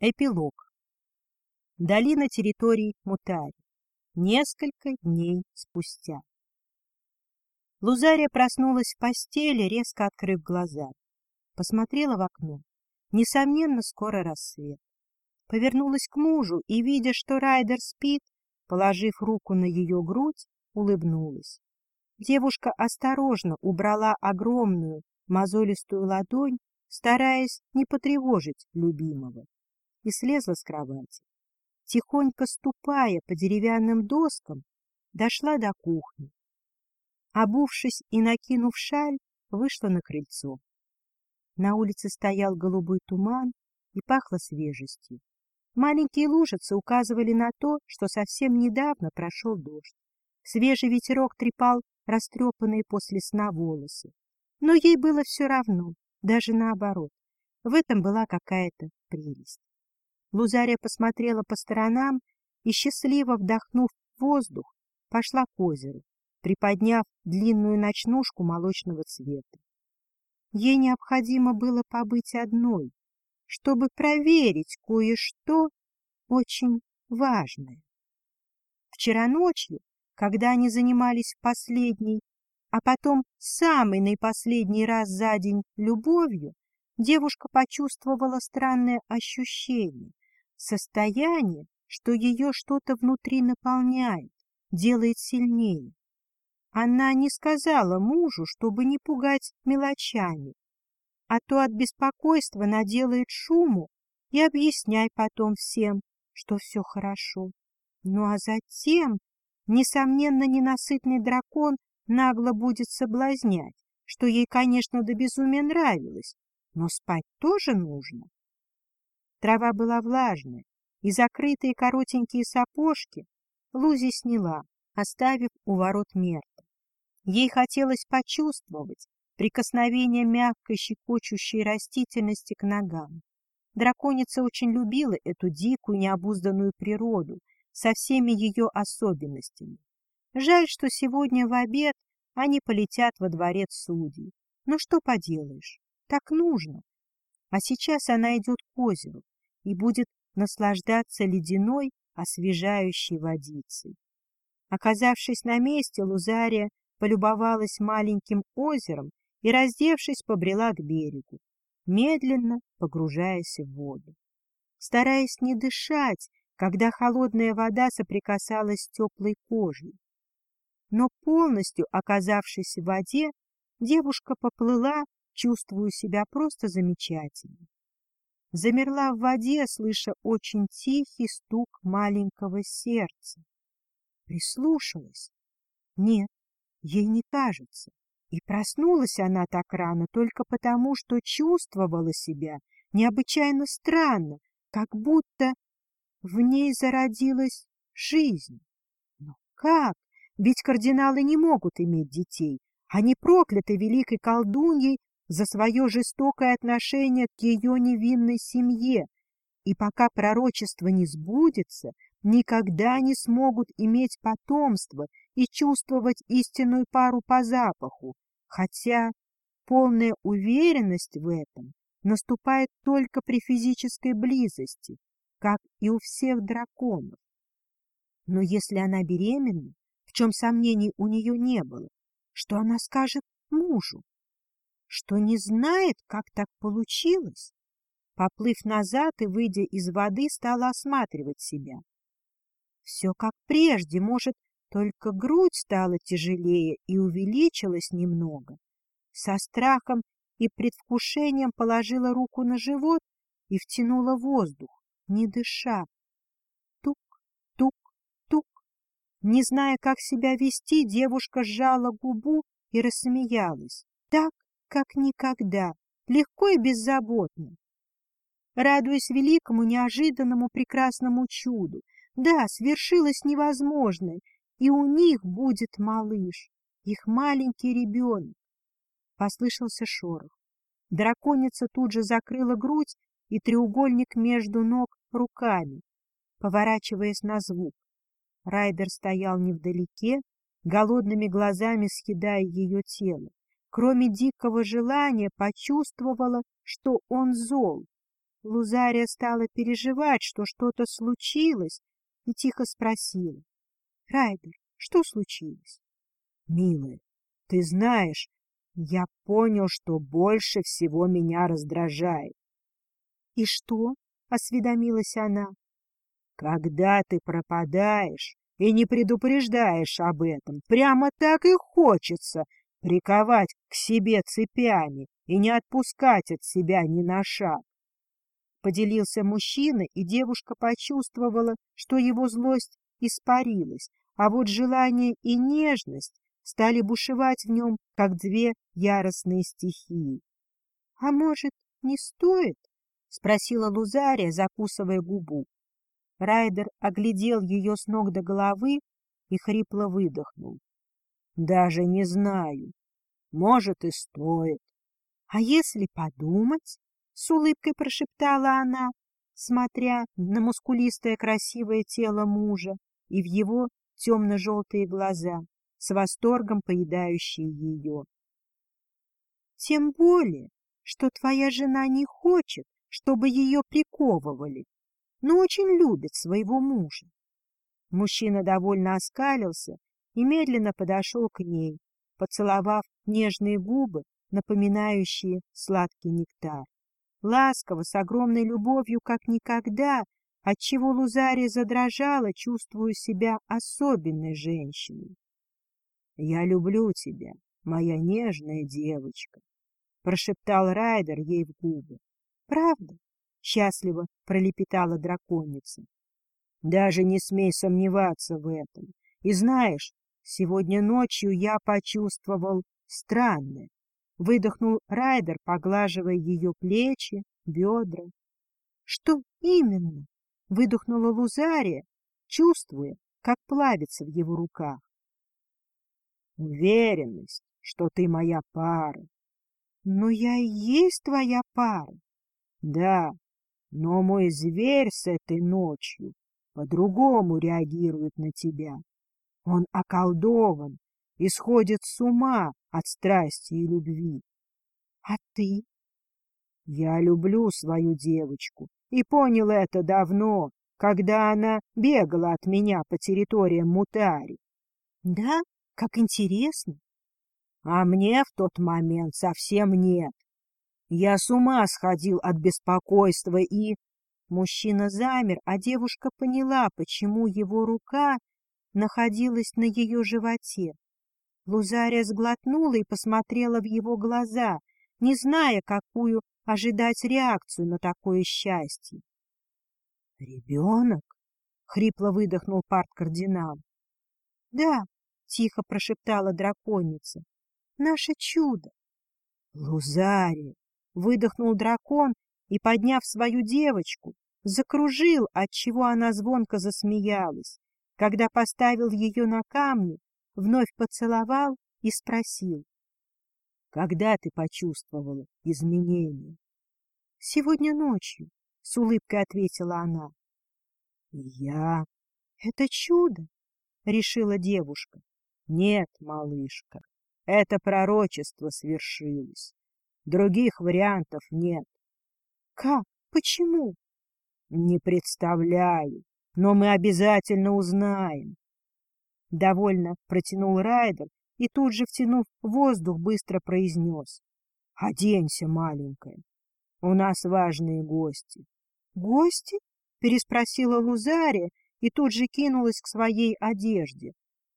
Эпилог. Долина территорий Мутари. Несколько дней спустя. Лузария проснулась в постели, резко открыв глаза. Посмотрела в окно. Несомненно, скоро рассвет. Повернулась к мужу и, видя, что Райдер спит, положив руку на ее грудь, улыбнулась. Девушка осторожно убрала огромную мозолистую ладонь, стараясь не потревожить любимого и слезла с кровати. Тихонько ступая по деревянным доскам, дошла до кухни. Обувшись и накинув шаль, вышла на крыльцо. На улице стоял голубой туман и пахло свежестью. Маленькие лужицы указывали на то, что совсем недавно прошел дождь. Свежий ветерок трепал растрепанные после сна волосы. Но ей было все равно, даже наоборот. В этом была какая-то прелесть. Лузария посмотрела по сторонам и, счастливо вдохнув воздух, пошла к озеру, приподняв длинную ночнушку молочного цвета. Ей необходимо было побыть одной, чтобы проверить кое-что очень важное. Вчера ночью, когда они занимались последней, а потом самый наипоследний раз за день любовью, девушка почувствовала странное ощущение, состояние, что ее что-то внутри наполняет, делает сильнее. Она не сказала мужу, чтобы не пугать мелочами, а то от беспокойства наделает шуму и объясняй потом всем, что все хорошо. Ну а затем, несомненно, ненасытный дракон нагло будет соблазнять, что ей, конечно, до безумия нравилось, но спать тоже нужно. Трава была влажная, и закрытые коротенькие сапожки Лузи сняла, оставив у ворот Мерта. Ей хотелось почувствовать прикосновение мягкой щекочущей растительности к ногам. Драконица очень любила эту дикую необузданную природу со всеми ее особенностями. Жаль, что сегодня в обед они полетят во дворец судей. Но что поделаешь, так нужно. А сейчас она идет к озеру и будет наслаждаться ледяной, освежающей водицей. Оказавшись на месте, Лузария полюбовалась маленьким озером и, раздевшись, побрела к берегу, медленно погружаясь в воду. Стараясь не дышать, когда холодная вода соприкасалась с теплой кожей. Но полностью оказавшись в воде, девушка поплыла чувствую себя просто замечательно. Замерла в воде, слыша очень тихий стук маленького сердца. Прислушалась. Нет, ей не кажется. И проснулась она так рано только потому, что чувствовала себя необычайно странно, как будто в ней зародилась жизнь. Но как? Ведь кардиналы не могут иметь детей. Они прокляты великой колдуньей за свое жестокое отношение к ее невинной семье, и пока пророчество не сбудется, никогда не смогут иметь потомство и чувствовать истинную пару по запаху, хотя полная уверенность в этом наступает только при физической близости, как и у всех драконов. Но если она беременна, в чем сомнений у нее не было, что она скажет мужу? Что не знает, как так получилось. Поплыв назад и выйдя из воды, стала осматривать себя. Все как прежде, может, только грудь стала тяжелее и увеличилась немного. Со страхом и предвкушением положила руку на живот и втянула воздух, не дыша. Тук, тук, тук. Не зная, как себя вести, девушка сжала губу и рассмеялась. Так, как никогда, легко и беззаботно. Радуясь великому, неожиданному, прекрасному чуду, да, свершилось невозможное, и у них будет малыш, их маленький ребенок. Послышался шорох. Драконица тут же закрыла грудь и треугольник между ног руками, поворачиваясь на звук. Райдер стоял невдалеке, голодными глазами съедая ее тело кроме дикого желания, почувствовала, что он зол. Лузария стала переживать, что что-то случилось, и тихо спросила. — Райдер, что случилось? — Милая, ты знаешь, я понял, что больше всего меня раздражает. — И что? — осведомилась она. — Когда ты пропадаешь и не предупреждаешь об этом, прямо так и хочется приковать к себе цепями и не отпускать от себя ни на шаг. Поделился мужчина, и девушка почувствовала, что его злость испарилась, а вот желание и нежность стали бушевать в нем, как две яростные стихии. — А может, не стоит? — спросила Лузария, закусывая губу. Райдер оглядел ее с ног до головы и хрипло выдохнул. — Даже не знаю. Может, и стоит. — А если подумать? — с улыбкой прошептала она, смотря на мускулистое красивое тело мужа и в его темно-желтые глаза, с восторгом поедающие ее. — Тем более, что твоя жена не хочет, чтобы ее приковывали, но очень любит своего мужа. Мужчина довольно оскалился и медленно подошел к ней, поцеловав нежные губы, напоминающие сладкий нектар. Ласково, с огромной любовью, как никогда, отчего Лузария задрожала, чувствуя себя особенной женщиной. — Я люблю тебя, моя нежная девочка, — прошептал Райдер ей в губы. — Правда? — счастливо пролепетала драконица. — Даже не смей сомневаться в этом. И знаешь, сегодня ночью я почувствовал странное. Выдохнул Райдер, поглаживая ее плечи, бедра. — Что именно? — выдохнула Лузария, чувствуя, как плавится в его руках. — Уверенность, что ты моя пара. — Но я и есть твоя пара. — Да, но мой зверь с этой ночью по-другому реагирует на тебя. Он околдован и сходит с ума от страсти и любви. А ты? Я люблю свою девочку и понял это давно, когда она бегала от меня по территориям Мутари. Да? Как интересно. А мне в тот момент совсем нет. Я с ума сходил от беспокойства и... Мужчина замер, а девушка поняла, почему его рука находилась на ее животе. Лузария сглотнула и посмотрела в его глаза, не зная, какую ожидать реакцию на такое счастье. — Ребенок? — хрипло выдохнул парт-кардинал. — Да, — тихо прошептала драконица, — наше чудо. — Лузария! Выдохнул дракон и, подняв свою девочку, закружил, отчего она звонко засмеялась, когда поставил ее на камни, вновь поцеловал и спросил. — Когда ты почувствовала изменения? — Сегодня ночью, — с улыбкой ответила она. — Я... — Это чудо, — решила девушка. — Нет, малышка, это пророчество свершилось. Других вариантов нет. Как? Почему? Не представляю, но мы обязательно узнаем. Довольно протянул Райдер и тут же, втянув воздух, быстро произнес. — Оденься, маленькая. У нас важные гости. — Гости? — переспросила Лузария и тут же кинулась к своей одежде.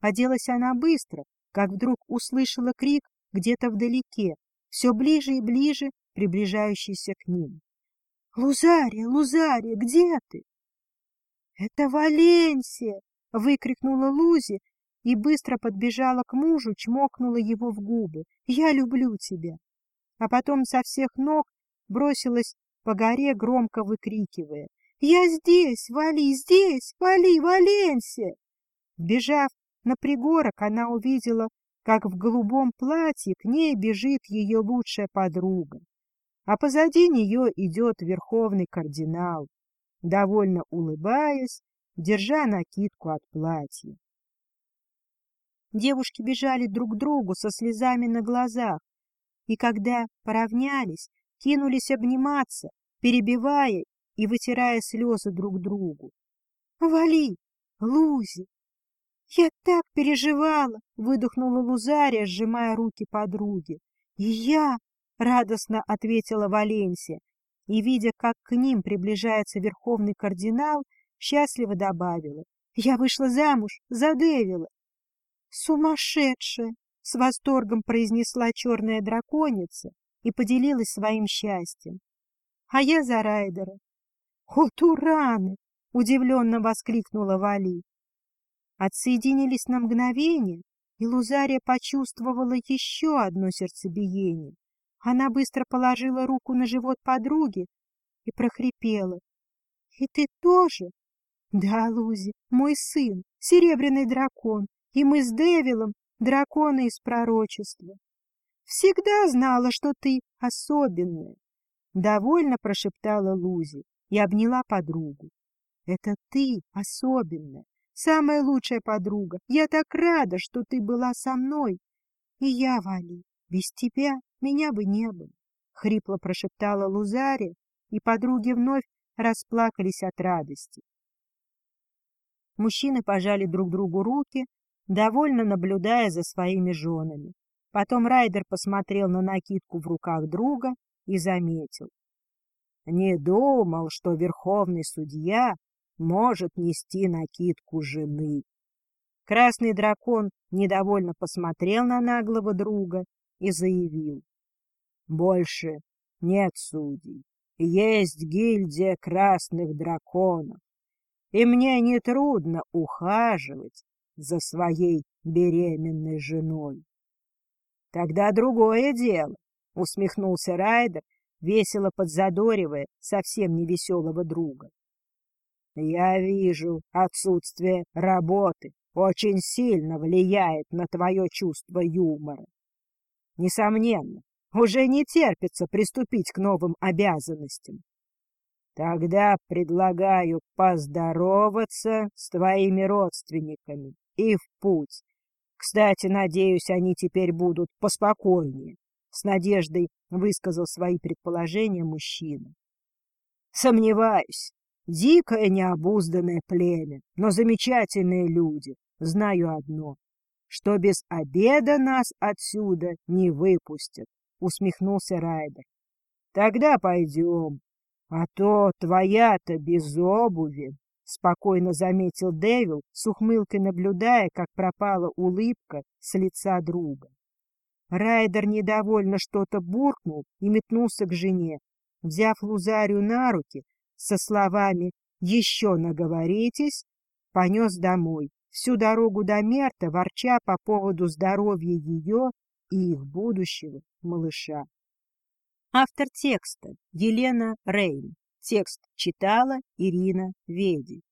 Оделась она быстро, как вдруг услышала крик где-то вдалеке, все ближе и ближе приближающийся к ним. — Лузария, Лузария, где ты? — Это Валенсия! — выкрикнула Лузи и быстро подбежала к мужу, чмокнула его в губы. — Я люблю тебя! А потом со всех ног бросилась по горе, громко выкрикивая. — Я здесь, Вали, здесь, Вали, Валенсия! Бежав на пригорок, она увидела как в голубом платье к ней бежит ее лучшая подруга, а позади нее идет верховный кардинал, довольно улыбаясь, держа накидку от платья. Девушки бежали друг к другу со слезами на глазах, и когда поравнялись, кинулись обниматься, перебивая и вытирая слезы друг другу. — Вали, Лузи! Я так переживала! — выдохнула Лузария, сжимая руки подруги. — И я! — радостно ответила Валенсия, и, видя, как к ним приближается верховный кардинал, счастливо добавила. — Я вышла замуж за Девила. — Сумасшедшая! — с восторгом произнесла черная драконица и поделилась своим счастьем. — А я за Райдера. — О, Тураны! — удивленно воскликнула Вали. Отсоединились на мгновение, и Лузария почувствовала еще одно сердцебиение. Она быстро положила руку на живот подруги и прохрипела. — И ты тоже? — Да, Лузи, мой сын, серебряный дракон, и мы с Девилом драконы из пророчества. Всегда знала, что ты особенная. Довольно прошептала Лузи и обняла подругу. Это ты особенная, самая лучшая подруга. Я так рада, что ты была со мной. И я, Вали, без тебя меня бы не было. Хрипло прошептала Лузари, и подруги вновь расплакались от радости. Мужчины пожали друг другу руки, довольно наблюдая за своими женами. Потом Райдер посмотрел на накидку в руках друга и заметил. Не думал, что верховный судья может нести накидку жены. Красный дракон недовольно посмотрел на наглого друга и заявил. Больше нет судей. Есть гильдия красных драконов. И мне нетрудно ухаживать за своей беременной женой. — Тогда другое дело, — усмехнулся Райдер, весело подзадоривая совсем невеселого друга. — Я вижу, отсутствие работы очень сильно влияет на твое чувство юмора. Несомненно, уже не терпится приступить к новым обязанностям. Тогда предлагаю поздороваться с твоими родственниками и в путь. Кстати, надеюсь, они теперь будут поспокойнее. С надеждой высказал свои предположения мужчина. Сомневаюсь. Дикое необузданное племя, но замечательные люди. Знаю одно, что без обеда нас отсюда не выпустят, усмехнулся Райдер. Тогда пойдем, а то твоя-то без обуви — спокойно заметил Дэвил, с ухмылкой наблюдая, как пропала улыбка с лица друга. Райдер недовольно что-то буркнул и метнулся к жене, взяв Лузарию на руки со словами «Еще наговоритесь», понес домой, всю дорогу до Мерта, ворча по поводу здоровья ее и их будущего малыша. Автор текста Елена Рейн. Текст читала Ирина Веди.